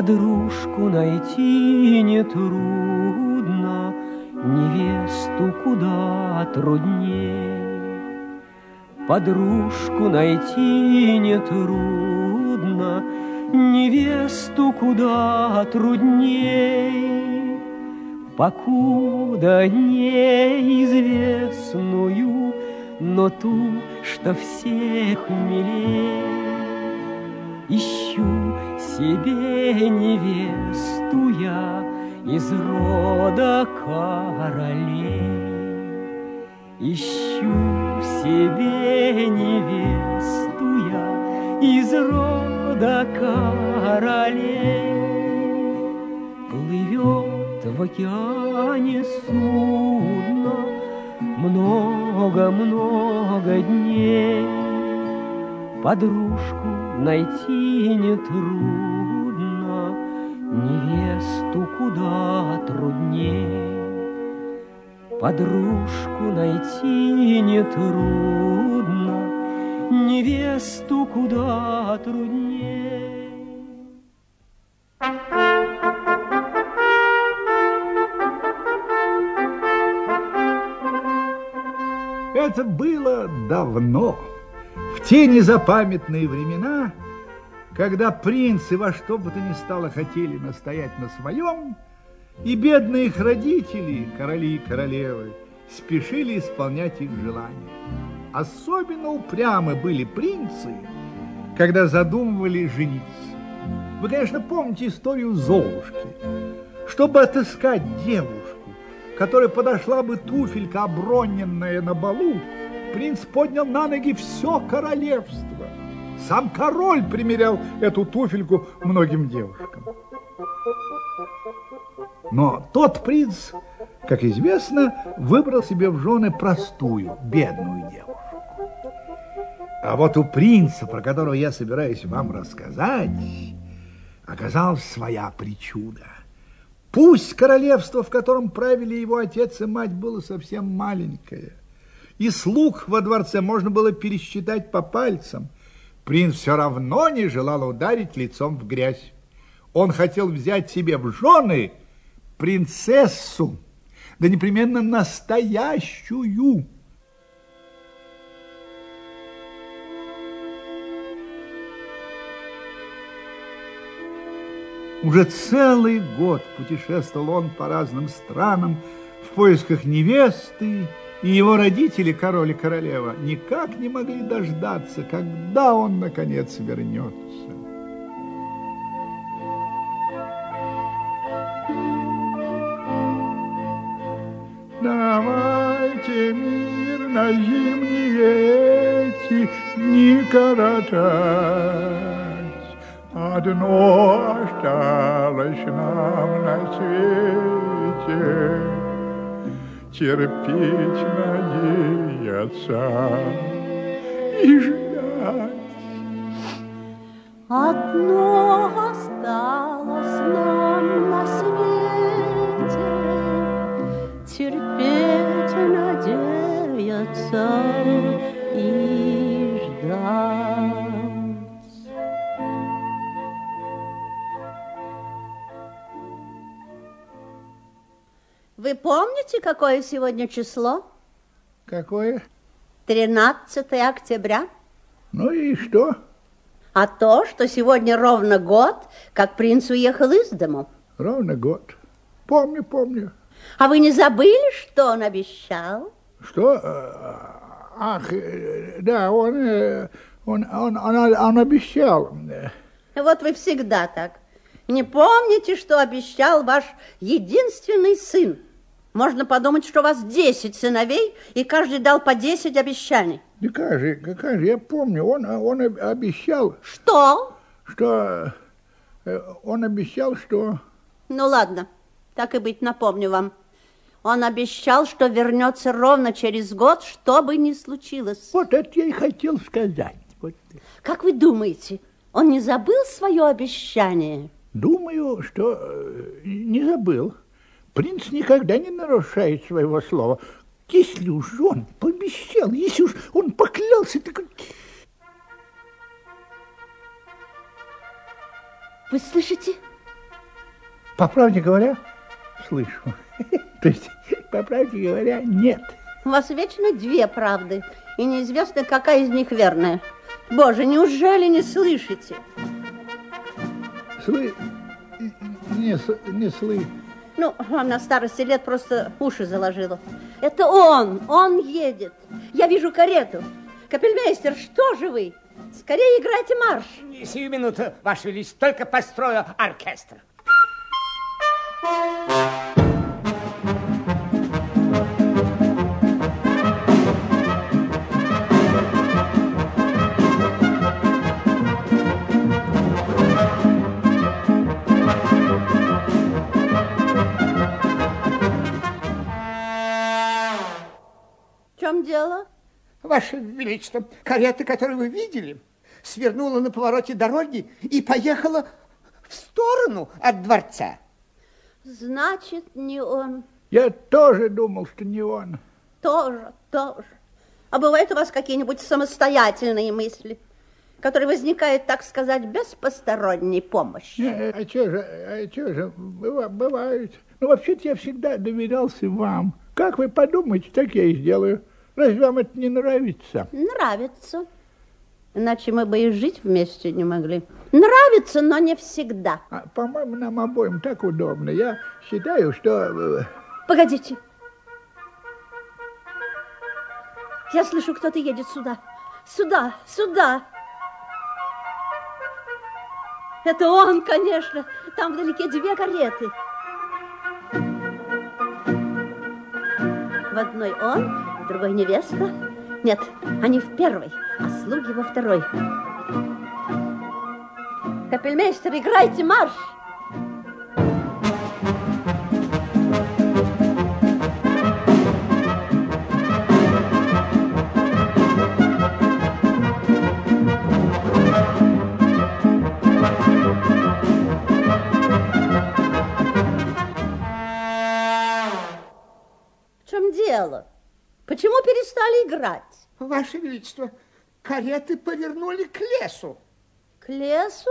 Подружку найти нетрудно, невесту куда трудней. Подружку найти нетрудно, невесту куда трудней, покуда неизвестную, но ту, что всех милей. Ищу себе невесту я из рода королей. Ищу себе невесту я из рода королей. Плывет в океане судно много-много дней. Подружку найти нетрудно, невесту куда трудней. Подружку найти нетрудно, невесту куда труднее. Это было давно, в те незапамятные времена, когда принцы во что бы то ни стало хотели настоять на своем, и бедные их родители, короли и королевы, спешили исполнять их желания. Особенно упрямы были принцы, когда задумывали жениться. Вы, конечно, помните историю Золушки. Чтобы отыскать девушку, которая подошла бы туфелька, оброненная на балу, принц поднял на ноги все королевство. Сам король примерял эту туфельку многим девушкам. Но тот принц, как известно, выбрал себе в жены простую, бедную девушку. А вот у принца, про которого я собираюсь вам рассказать, оказалась своя причуда. Пусть королевство, в котором правили его отец и мать, было совсем маленькое, и слуг во дворце можно было пересчитать по пальцам, принц все равно не желал ударить лицом в грязь. Он хотел взять себе в жены принцессу, да непременно настоящую. Уже целый год путешествовал он по разным странам в поисках невесты, и его родители, король и королева, никак не могли дождаться, когда он, наконец, вернется. Давайте мирно зимние эти дни коротать. Одно осталось нам на свете, Терпеть, надеяться и ждать. Одно осталось нам на свете, терпеть, надеяться Вы помните, какое сегодня число? Какое? 13 октября. Ну и что? А то, что сегодня ровно год, как принц уехал из дому. Ровно год. Помню, помню. А вы не забыли, что он обещал? Что? Ах, э, да, он, э, он, он, он, он обещал. Вот вы всегда так. Не помните, что обещал ваш единственный сын? Можно подумать, что у вас 10 сыновей, и каждый дал по 10 обещаний. Да как же, как же, я помню, он, он обещал, Что? что... э, Он обещал, что... Ну ладно, так и быть, напомню вам. Он обещал, что вернется ровно через год, что бы ни случилось. Вот это я и хотел сказать. Вот. Как вы думаете, он не забыл свое обещание? Думаю, что э, не забыл. Принц никогда не нарушает своего слова. если уж он пообещал, если уж он поклялся, так... Вы слышите? По правде говоря, слышу. То есть, по правде говоря, нет. У вас вечно две правды, и неизвестно, какая из них верная. Боже, неужели не слышите? Слы... Не, не слы... Ну, вам на старости лет просто уши заложило. Это он, он едет. Я вижу карету. Капельмейстер, что же вы? Скорее играйте марш. Сию минуту, Ваше Величество, только построю оркестр. В чем дело? Ваше Величество, карета, которую вы видели, свернула на повороте дороги и поехала в сторону от дворца. Значит, не он. Я тоже думал, что не он. Тоже, тоже. А бывают у вас какие-нибудь самостоятельные мысли, которые возникают, так сказать, без посторонней помощи? Не, а что же, а что же, быва- бывает. Ну, вообще-то я всегда доверялся вам. Как вы подумаете, так я и сделаю. Разве вам это не нравится? Нравится. Иначе мы бы и жить вместе не могли. Нравится, но не всегда. А, по-моему, нам обоим так удобно. Я считаю, что... э, Погодите. Я слышу, кто-то едет сюда. Сюда, сюда. Это он, конечно. Там вдалеке две кареты. В одной он, другой невеста. Нет, они в первой, а слуги во второй. Капельмейстер, играйте марш! Почему перестали играть? Ваше Величество, кареты повернули к лесу. К лесу?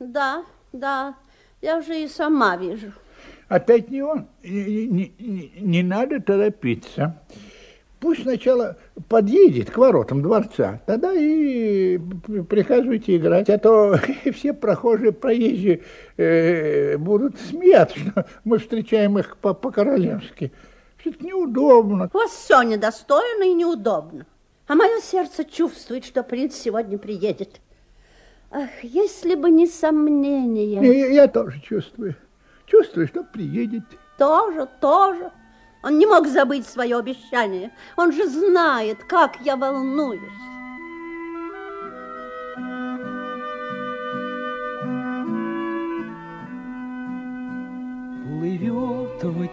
Да, да, я уже и сама вижу. Опять не он. Не, не- не- не надо торопиться. Пусть сначала подъедет к воротам дворца, тогда и приказывайте играть, а то все прохожие, проезжие э, будут смеяться, что мы встречаем их по- по-королевски. Все-таки неудобно. У вас все недостойно и неудобно. А мое сердце чувствует, что принц сегодня приедет. Ах, если бы не сомнения. Не, Я, я тоже чувствую. Чувствую, что приедет. Тоже, тоже. Он не мог забыть свое обещание. Он же знает, как я волнуюсь.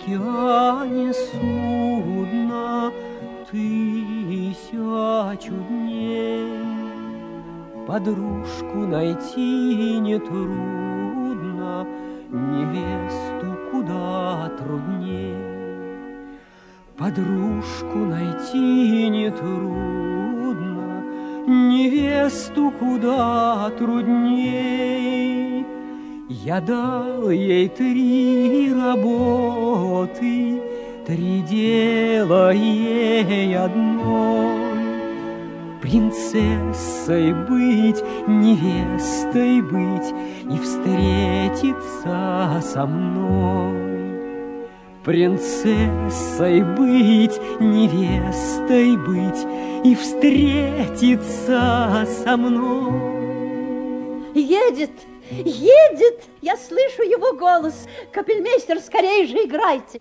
Океане судно тысячу дней. Подружку найти нетрудно, невесту куда трудней. Подружку найти нетрудно, невесту куда трудней. Я дал ей три работы, три дела ей одной. Принцессой быть, невестой быть и встретиться со мной. Принцессой быть, невестой быть и встретиться со мной. Едет, едет. Я слышу его голос. Капельмейстер, скорее же играйте.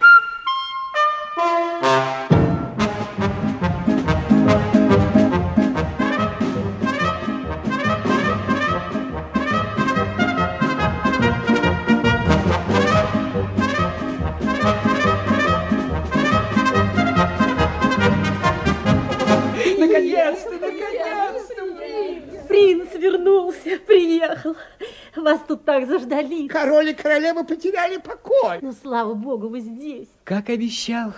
Наконец-то, Вас тут так заждались. Король и королева потеряли покой. Ну, слава богу, вы здесь. Как обещал,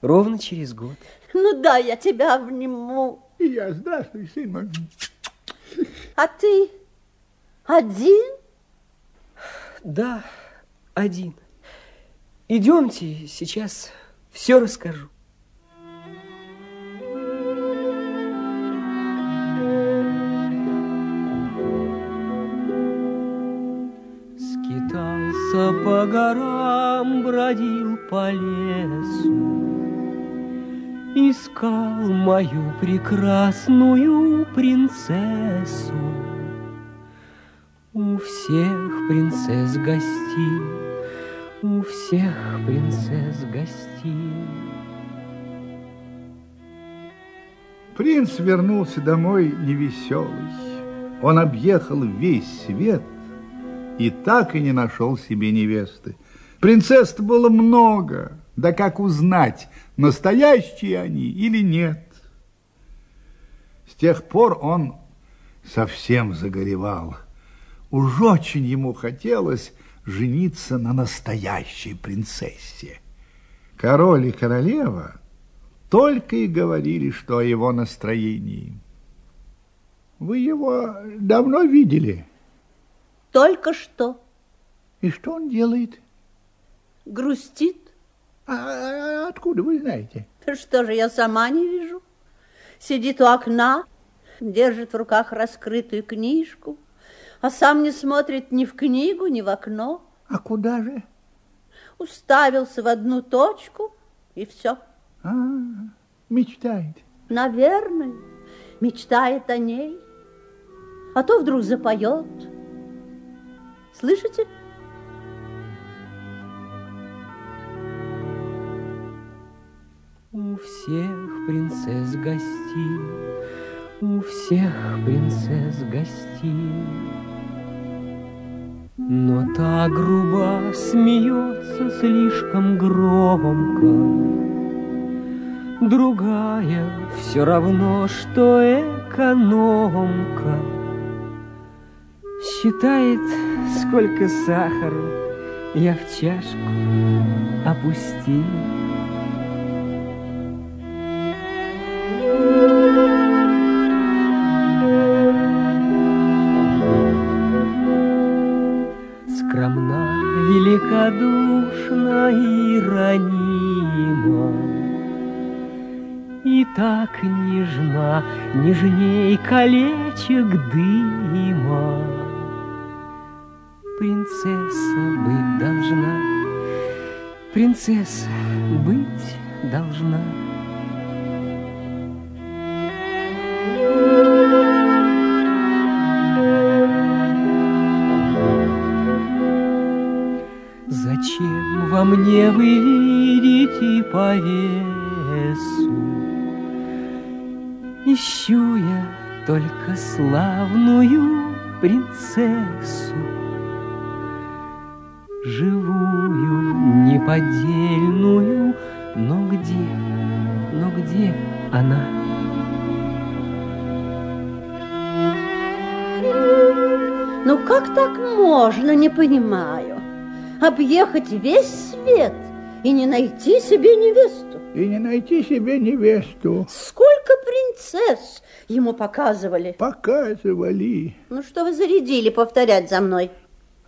ровно через год. Ну да, я тебя обниму. И я, здравствуй, сын мой. А ты один? Да, один. Идемте, сейчас все расскажу. По лесу, Искал мою прекрасную принцессу. У всех принцесс гостей, у всех принцесс гостей. Принц вернулся домой невеселый. Он объехал весь свет и так и не нашел себе невесты. Принцесс было много, да как узнать, настоящие они или нет? С тех пор он совсем загоревал. Уж очень ему хотелось жениться на настоящей принцессе. Король и королева только и говорили, что о его настроении. Вы его давно видели? Только что. И что он делает? Грустит. А откуда вы знаете? Что же, я сама не вижу. Сидит у окна, держит в руках раскрытую книжку, а сам не смотрит ни в книгу, ни в окно. А куда же? Уставился в одну точку, и все. А, мечтает. Наверное, мечтает о ней. А то вдруг запоет. Слышите? Гостей, у всех принцесс гостей. Но та груба смеется слишком громко, Другая все равно, что экономка. Считает, сколько сахара я в чашку опустил. Так нежна, нежней колечек дыма. Принцесса быть должна, принцесса быть должна. Зачем во мне вы видите повесу? Ищу я только славную принцессу, Живую, неподдельную, но где, но где она? Ну как так можно, не понимаю. Объехать весь свет и не найти себе невесту. И не найти себе невесту. Принцесс ему показывали. Показывали. Ну что вы зарядили повторять за мной?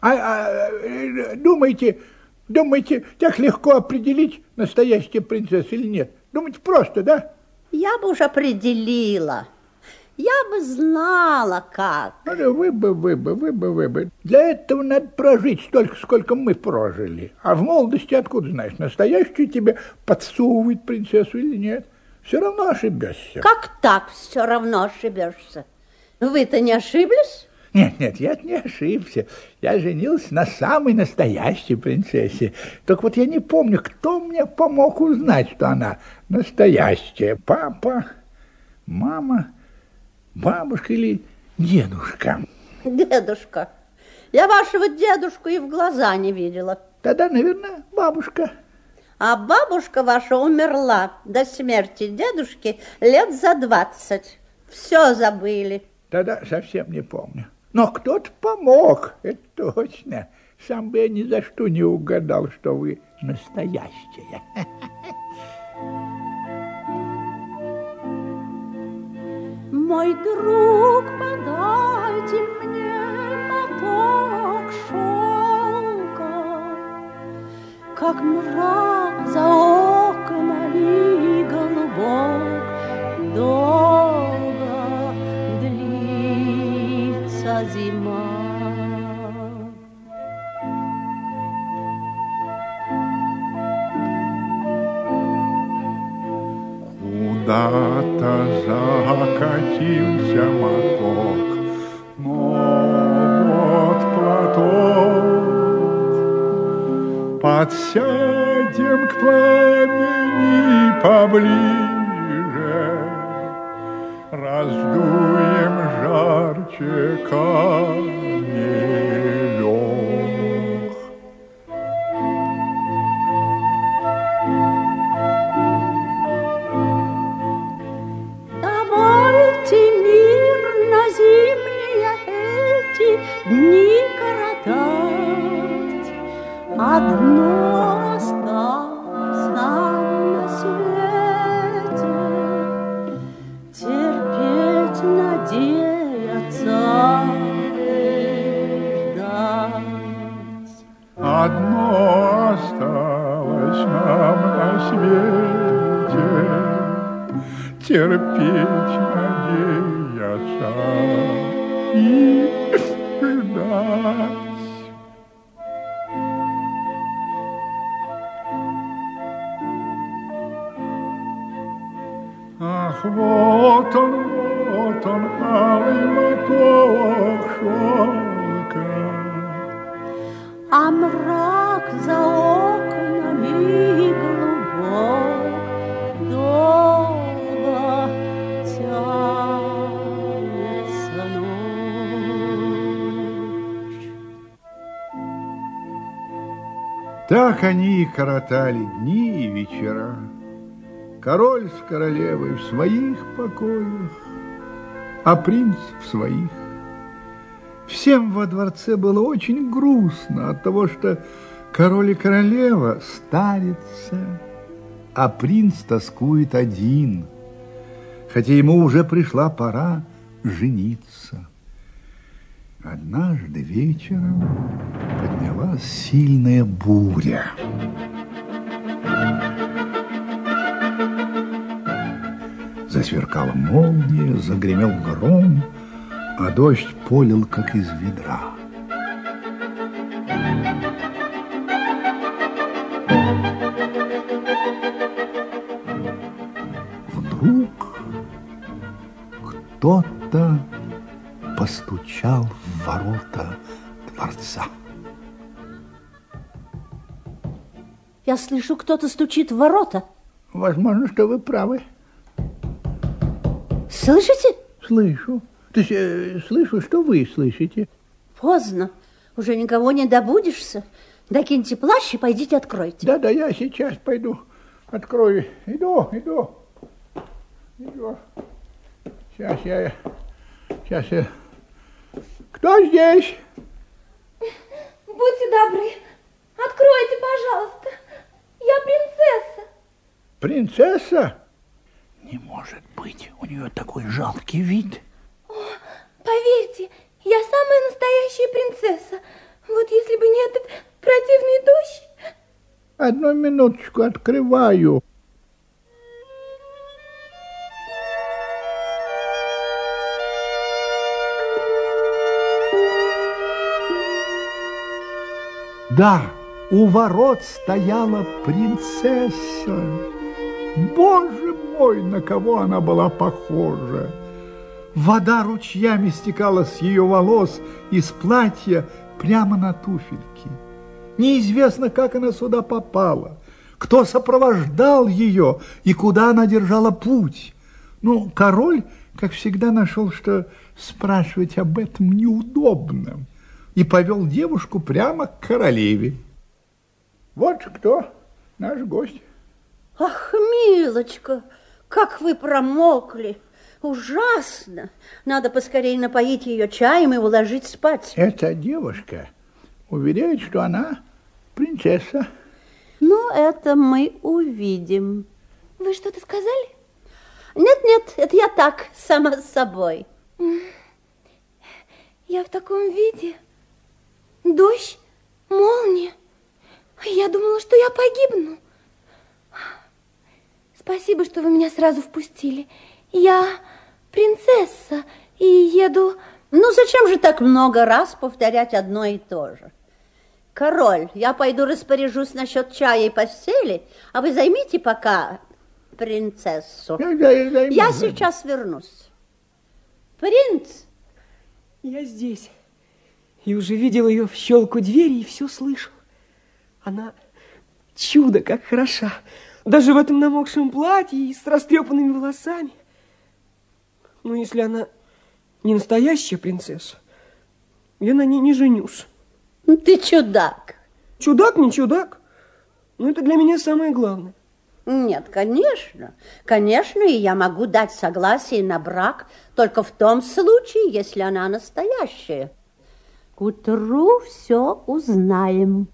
А, а думаете, думаете, так легко определить, настоящая принцесса или нет? Думаете, просто, да? Я бы уж определила. Я бы знала, как. Ну, вы бы, вы бы, вы бы, вы бы. Для этого надо прожить столько, сколько мы прожили. А в молодости откуда знаешь, настоящую тебе подсовывает принцессу или нет? Все равно ошибешься. Как так все равно ошибешься? Вы-то не ошиблись? Нет, нет, я не ошибся. Я женился на самой настоящей принцессе. Только вот я не помню, кто мне помог узнать, что она настоящая. Папа, мама, бабушка или дедушка? Дедушка. Я вашего дедушку и в глаза не видела. Тогда, наверное, бабушка а бабушка ваша умерла до смерти дедушки лет за двадцать. Все забыли. Тогда совсем не помню. Но кто-то помог, это точно. Сам бы я ни за что не угадал, что вы настоящая. Мой друг, подайте мне моток шелка, как мрак. за окнами голубок Долго длится зима. Куда-то закатился моток, но Подсядем к пламени поближе, Раздуем жарче камелек. Терпеть, надеяться и ждать. Ах, вот он, вот он, алый моток шелка. А мрак за Так они и коротали дни и вечера. Король с королевой в своих покоях, а принц в своих. Всем во дворце было очень грустно от того, что король и королева старятся, а принц тоскует один, хотя ему уже пришла пора жениться. Однажды вечером поднялась сильная буря. Засверкала молния, загремел гром, а дождь полил, как из ведра. Вдруг кто-то постучал в ворота дворца. Я слышу, кто-то стучит в ворота. Возможно, что вы правы. Слышите? Слышу. То есть, э, слышу, что вы слышите. Поздно. Уже никого не добудешься. Докиньте плащ и пойдите откройте. Да-да, я сейчас пойду открою. Иду, иду. Иду. Сейчас я... Сейчас я... Кто здесь? Будьте добры, откройте, пожалуйста. Я принцесса. Принцесса? Не может быть, у нее такой жалкий вид. Поверьте, я самая настоящая принцесса. Вот если бы не этот противный дождь. Одну минуточку открываю. Да, у ворот стояла принцесса. Боже мой, на кого она была похожа! Вода ручьями стекала с ее волос и с платья прямо на туфельки. Неизвестно, как она сюда попала, кто сопровождал ее и куда она держала путь. Ну, король, как всегда, нашел, что спрашивать об этом неудобно, и повел девушку прямо к королеве. Вот кто наш гость. Ах, милочка, как вы промокли. Ужасно. Надо поскорее напоить ее чаем и уложить спать. Эта девушка уверяет, что она принцесса. Ну, это мы увидим. Вы что-то сказали? Нет-нет, это я так, сама с собой. Я в таком виде. Дождь, молния. Я думала, что я погибну. Спасибо, что вы меня сразу впустили. Я принцесса и еду... Ну, зачем же так много раз повторять одно и то же? Король, я пойду распоряжусь насчет чая и постели, а вы займите пока принцессу. Я, я, я, Я сейчас вернусь. Принц, Я здесь. И уже видел ее в щелку двери и все слышал. Она чудо как хороша. Даже в этом намокшем платье и с растрепанными волосами. Но если она не настоящая принцесса, я на ней не женюсь. ты чудак. Чудак не чудак, но это для меня самое главное. Нет, конечно, конечно, и я могу дать согласие на брак только в том случае, если она настоящая. К утру все узнаем.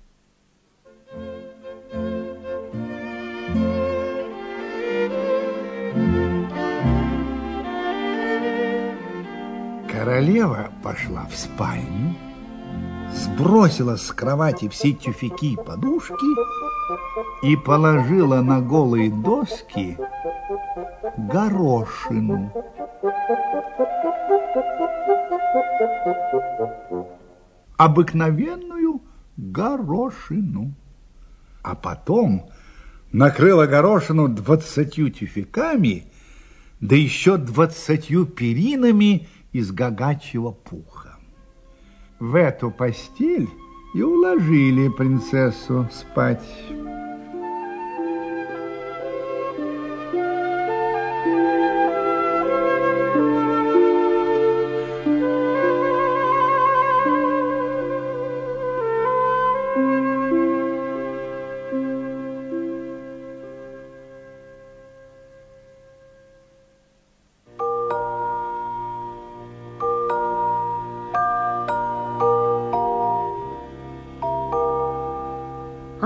Королева пошла в спальню, сбросила с кровати все тюфяки и подушки и положила на голые доски горошину. Обыкновенную горошину. А потом накрыла горошину двадцатью тюфяками, да еще двадцатью перинами из гагачьего пуха. В эту постель и уложили принцессу спать.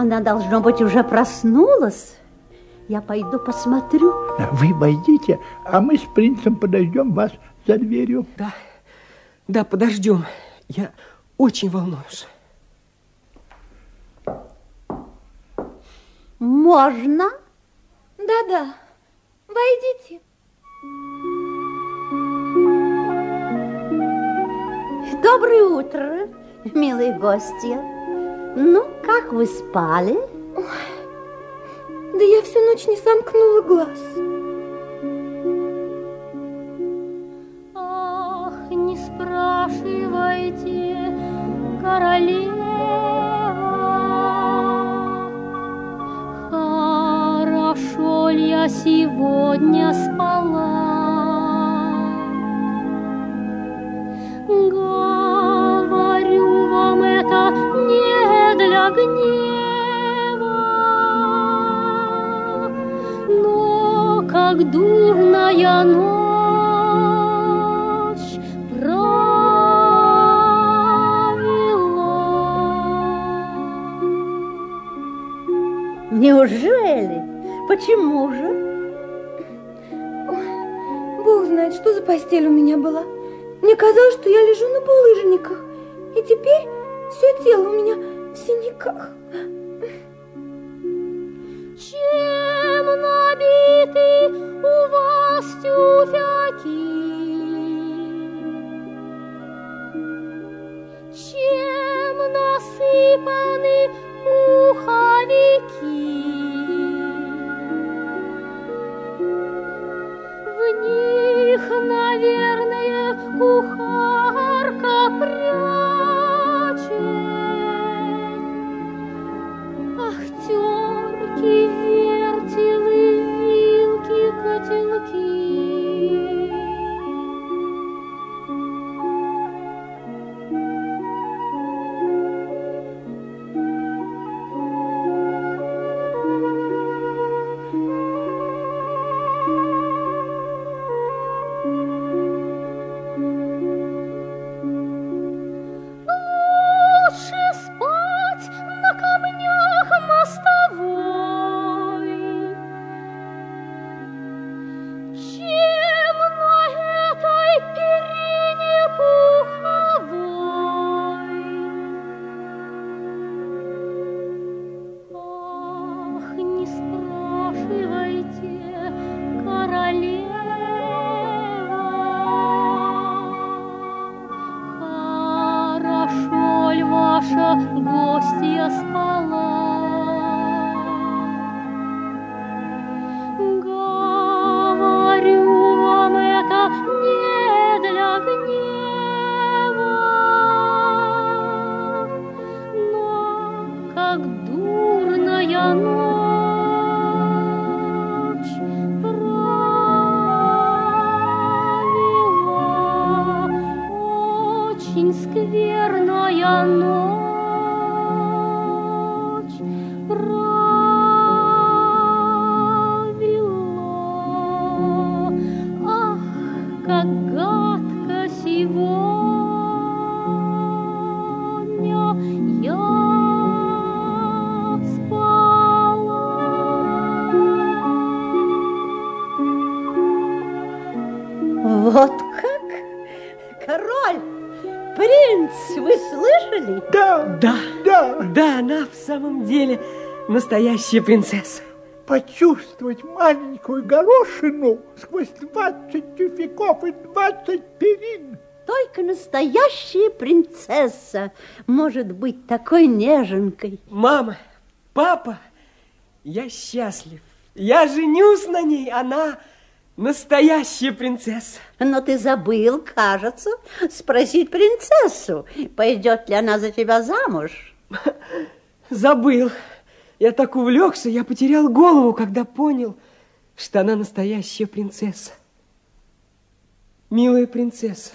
Она, должно быть, уже проснулась. Я пойду посмотрю. Вы войдите, а мы с принцем подождем вас за дверью. Да, да, подождем. Я очень волнуюсь. Можно? Да-да, войдите. Доброе утро, милые гости. Ну, как вы спали? Да я всю ночь не сомкнула глаз. Ах, не спрашивайте, королева, хорошо ли я сегодня спала. Как дурная ночь провела. Неужели? Почему же? Бог знает, что за постель у меня была. Мне казалось, что я лежу на булыжниках. И теперь все тело у меня в синяках. Набиты у вас тюфяки? Чем насыпаны пуховики? Как гадко сегодня я спала. Вот как? Король, принц, вы слышали? Да, Да, да. да, она в самом деле настоящая принцесса. Почувствовать маленькую горошину сквозь двадцать тюфяков и двадцать перин. Только настоящая принцесса может быть такой неженкой. Мама, папа, я счастлив. Я женюсь на ней, она настоящая принцесса. Но ты забыл, кажется, спросить принцессу, пойдет ли она за тебя замуж. Забыл. Я так увлекся, я потерял голову, когда понял, что она настоящая принцесса. Милая принцесса,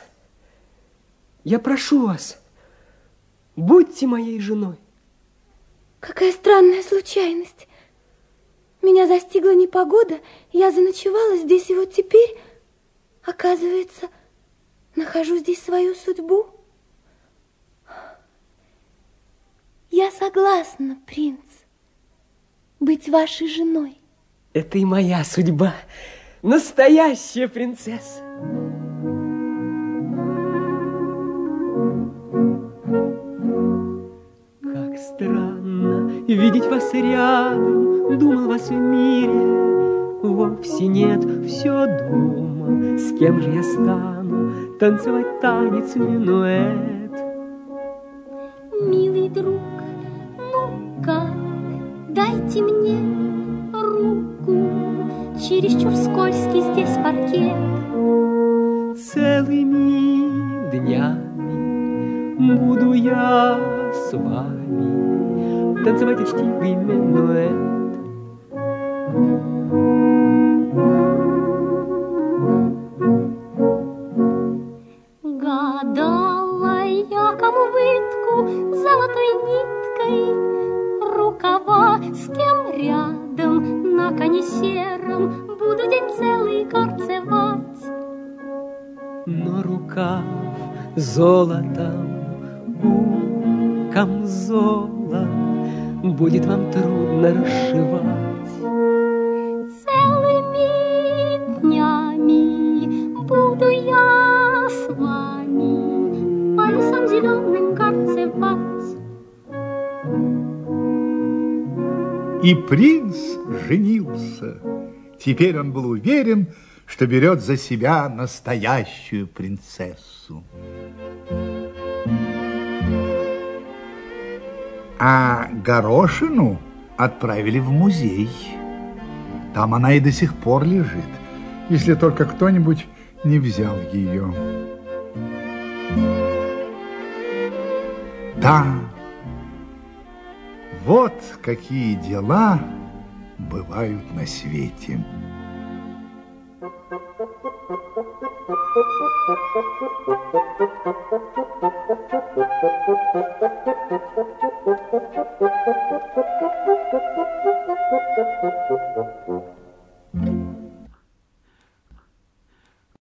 я прошу вас, будьте моей женой. Какая странная случайность. Меня застигла непогода, я заночевала здесь, и вот теперь, оказывается, нахожу здесь свою судьбу. Я согласна, принц, быть вашей женой. Это и моя судьба. Настоящая принцесса. Как странно видеть вас рядом, Думал вас в мире, вовсе нет, все думал, С кем же я стану танцевать танец минуэт. Милый друг, дайте мне руку, Чересчур скользкий здесь паркет. Целыми днями буду я с вами танцевать учтивый минуэт. Гадала я, кому вытку золотой ниткой коне сером Буду день целый горцевать. Но рукав золотом у камзола Будет вам трудно расшивать. Целыми днями буду я с вами лесам зеленым горцевать. И принц женился. Теперь он был уверен, что берет за себя настоящую принцессу. А горошину отправили в музей. Там она и до сих пор лежит, если только кто-нибудь не взял ее. Да, вот какие дела бывают на свете. Thank you.